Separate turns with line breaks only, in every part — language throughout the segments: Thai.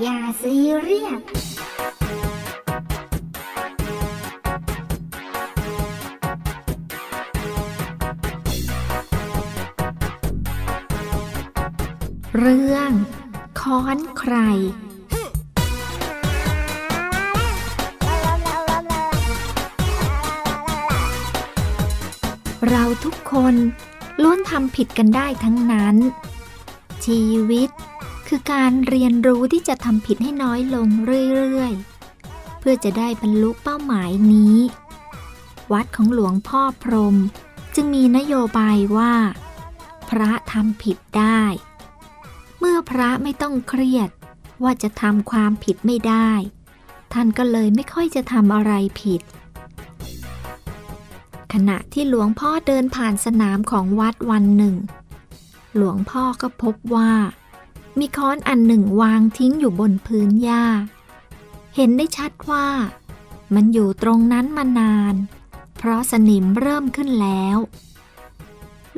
อย่าซีเรียสเรื่องค้อนใครเราทุกคนล้วนทำผิดกันได้ทั้งนั้น ชีวิต คือการเรียนรู้ที่จะทำผิดให้น้อยลงเรื่อยๆ เพื่อจะได้บรรลุเป้าหมายนี้ วัดของหลวงพ่อพรม จึงมีนโยบายว่า พระทำผิดได้ เมื่อพระไม่ต้องเครียดว่าจะทำความผิดไม่ได้ ท่านก็เลยไม่ค่อยจะทำอะไรผิด ขณะที่หลวงพ่อเดินผ่านสนามของวัดวันหนึ่ง หลวงพ่อก็พบว่า มีค้อนอันหนึ่งวางทิ้งอยู่บนพื้นหญ้า เห็นได้ชัดว่า มันอยู่ตรงนั้นมานาน เพราะสนิมเริ่มขึ้นแล้ว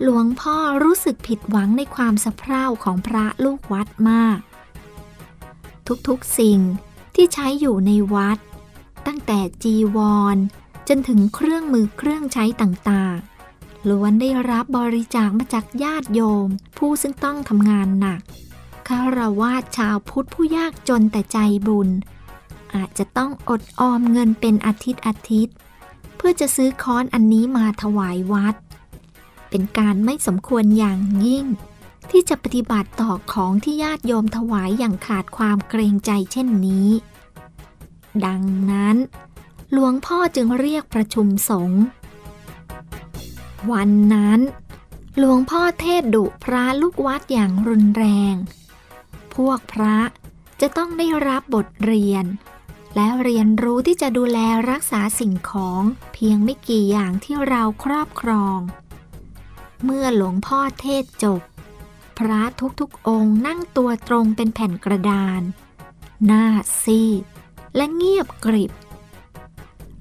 หลวงพ่อรู้สึกผิดหวังในความสะเพร่าของพระลูกวัดมาก ทุกๆสิ่งที่ใช้อยู่ในวัด ตั้งแต่จีวร จนถึงเครื่องมือเครื่องใช้ต่างๆล้วนได้รับบริจาคมาจากญาติโยม ผู้ซึ่งต้องทำงานหนัก คารวาสชาวพุทธผู้ยากจนแต่ใจบุญ อาจจะต้องอดออมเงินเป็นอาทิตย์อาทิตย์ เพื่อจะซื้อค้อนอันนี้มาถวายวัด เป็นการไม่สมควรอย่างยิ่ง ที่จะปฏิบัติต่อของที่ญาติโยมถวายอย่างขาดความเกรงใจเช่นนี้ ดังนั้น หลวงพ่อจึงเรียกประชุมสงฆ์วันนั้นหลวงพ่อเทศดุพระลูกวัดอย่างรุนแรง พวกพระ จะต้องได้รับบทเรียน และเรียนรู้ที่จะดูแลรักษาสิ่งของเพียงไม่กี่อย่างที่เราครอบครอง เมื่อหลวงพ่อเทศจบ พระทุกๆองค์นั่งตัวตรงเป็นแผ่นกระดาน หน้าซีด และเงียบกริบ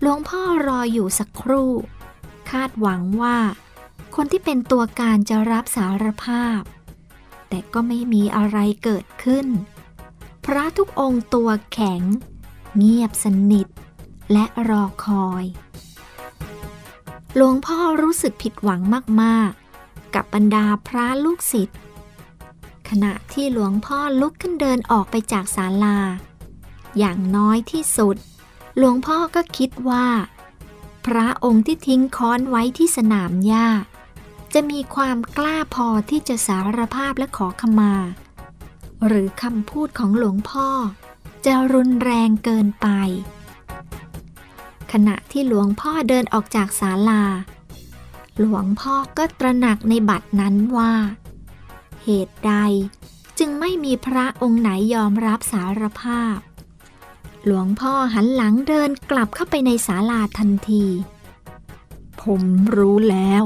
หลวงพ่อรออยู่สักครู่ คาดหวังว่า คนที่เป็นตัวการจะรับสารภาพ แต่ก็ไม่มีอะไรเกิดขึ้น พระทุกองค์ตัวแข็ง เงียบสนิท และรอคอย หลวงพ่อรู้สึกผิดหวังมากๆ กับบรรดาพระลูกศิษย์ขณะที่หลวงพ่อลุกขึ้นเดินออกไปจากศาลา อย่างน้อยที่สุด หลวงพ่อก็คิดว่า พระองค์ที่ทิ้งค้อนไว้ที่สนามหญ้า จะมีความกล้าพอที่จะสารภาพและขอขมา หรือคำพูดของหลวงพ่อ จะรุนแรงเกินไป ขณะที่หลวงพ่อเดินออกจากศาลา หลวงพ่อก็ตระหนักในบัดนั้นว่า เหตุใดจึงไม่มีพระองค์ไหนยอมรับสารภาพ หลวงพ่อหันหลังเดินกลับเข้าไปในศาลาทันที
ผมรู้แล้ว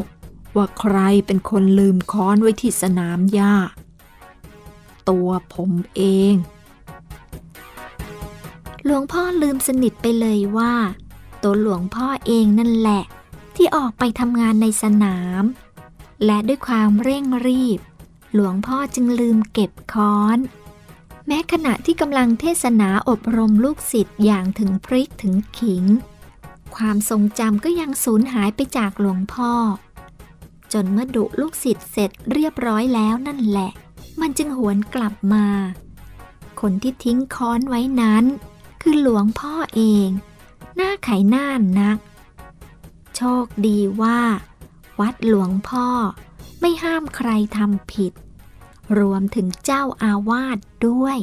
ว่าใครเป็นคนลืมค้อนไว้ที่สนามหญ้า ตัวผมเอง
หลวงพ่อลืมสนิทไปเลยว่า ตัวหลวงพ่อเองนั่นแหละ ที่ออกไปทำงานในสนาม และด้วยความเร่งรีบ หลวงพ่อจึงลืมเก็บค้อน แม้ขณะที่กำลังเทศนาอบรมลูกศิษย์อย่างถึงพริกถึงขิง ความทรงจำก็ยังสูญหายไปจากหลวงพ่อ จนเมื่อดุลูกศิษย์เสร็จเรียบร้อยแล้วนั่นแหละ มันจึงหวนกลับมา คนที่ทิ้งค้อนไว้นั้น คือหลวงพ่อเอง หน้าไขหน้านัก โชคดีว่า วัดหลวงพ่อไม่ห้ามใครทำผิด รวมถึงเจ้าอาวาสด้วย